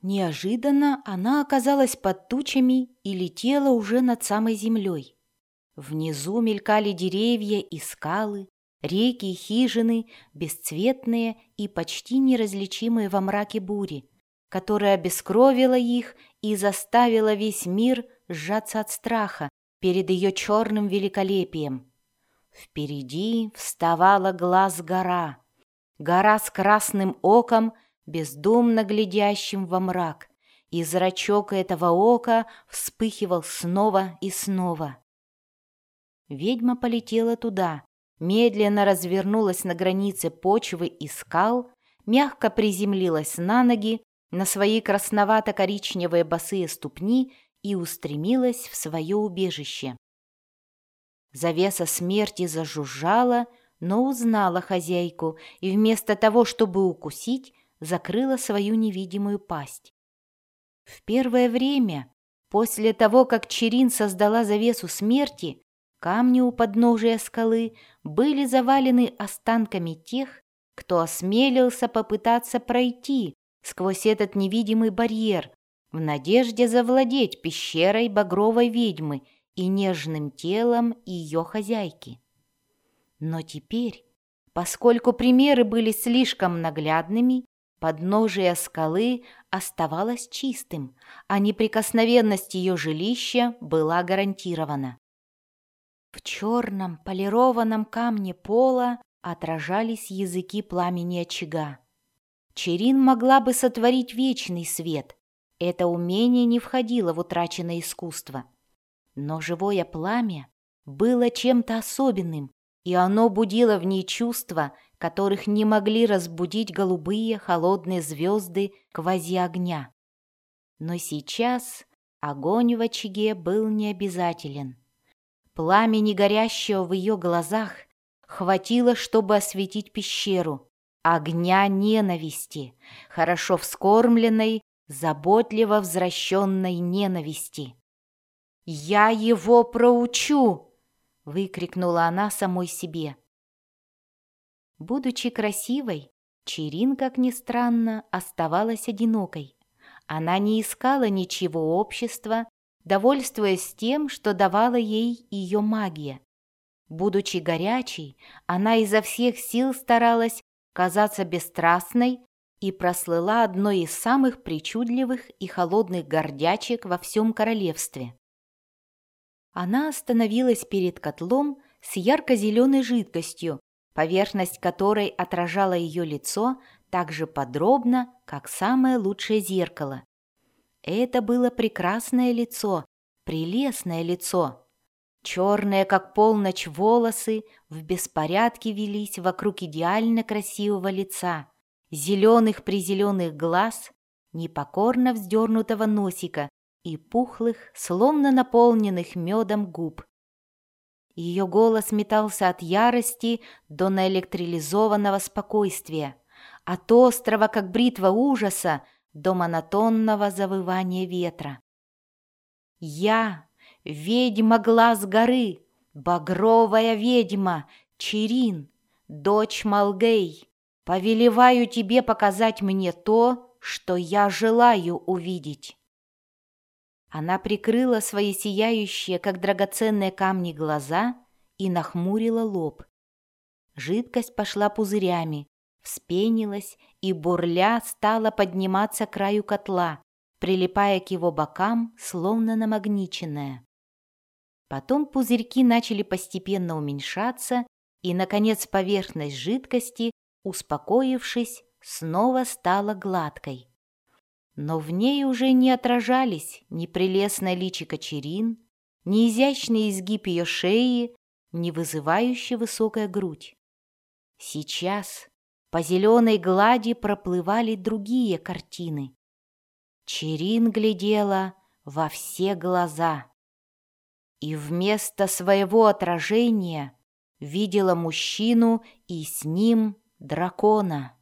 Неожиданно она оказалась под тучами и летела уже над самой землей. Внизу мелькали деревья и скалы, реки и хижины, бесцветные и почти неразличимые во мраке бури, которая обескровила их и заставила весь мир сжаться от страха перед ее черным великолепием. Впереди вставала глаз гора, гора с красным оком — бездумно глядящим во мрак, и зрачок этого ока вспыхивал снова и снова. Ведьма полетела туда, медленно развернулась на границе почвы и скал, мягко приземлилась на ноги, на свои красновато-коричневые босые ступни и устремилась в свое убежище. Завеса смерти зажужжала, но узнала хозяйку, и вместо того, чтобы укусить, закрыла свою невидимую пасть. В первое время, после того, как Черин создала завесу смерти, камни у подножия скалы были завалены останками тех, кто осмелился попытаться пройти сквозь этот невидимый барьер в надежде завладеть пещерой багровой ведьмы и нежным телом ее хозяйки. Но теперь, поскольку примеры были слишком наглядными, Подножие скалы оставалось чистым, а неприкосновенность ее жилища была гарантирована. В черном полированном камне пола отражались языки пламени очага. Черин могла бы сотворить вечный свет. Это умение не входило в утраченное искусство. Но живое пламя было чем-то особенным, и оно будило в ней чувства, которых не могли разбудить голубые холодные звезды квази-огня. Но сейчас огонь в очаге был необязателен. Пламени горящего в ее глазах хватило, чтобы осветить пещеру. Огня ненависти, хорошо вскормленной, заботливо возвращенной ненависти. «Я его проучу!» — выкрикнула она самой себе. Будучи красивой, Черин, как ни странно, оставалась одинокой. Она не искала ничего общества, довольствуясь тем, что давала ей ее магия. Будучи горячей, она изо всех сил старалась казаться бесстрастной и прослыла одной из самых причудливых и холодных гордячек во всем королевстве. Она остановилась перед котлом с ярко-зеленой жидкостью, поверхность которой отражала ее лицо так же подробно, как самое лучшее зеркало. Это было прекрасное лицо, прелестное лицо. Черные, как полночь, волосы в беспорядке велись вокруг идеально красивого лица, зеленых-призеленых глаз, непокорно вздернутого носика и пухлых, словно наполненных медом губ. Ее голос метался от ярости до наэлектролизованного спокойствия, от острого, как бритва ужаса, до монотонного завывания ветра. «Я, ведьма глаз горы, багровая ведьма, Черин, дочь Малгей, повелеваю тебе показать мне то, что я желаю увидеть». Она прикрыла свои сияющие, как драгоценные камни, глаза и нахмурила лоб. Жидкость пошла пузырями, вспенилась и, бурля, стала подниматься к краю котла, прилипая к его бокам, словно намагниченная. Потом пузырьки начали постепенно уменьшаться, и, наконец, поверхность жидкости, успокоившись, снова стала гладкой. Но в ней уже не отражались ни прелестная личико Черин, ни изящный изгиб ее шеи, ни вызывающая высокая грудь. Сейчас по зеленой глади проплывали другие картины. Черин глядела во все глаза. И вместо своего отражения видела мужчину и с ним дракона.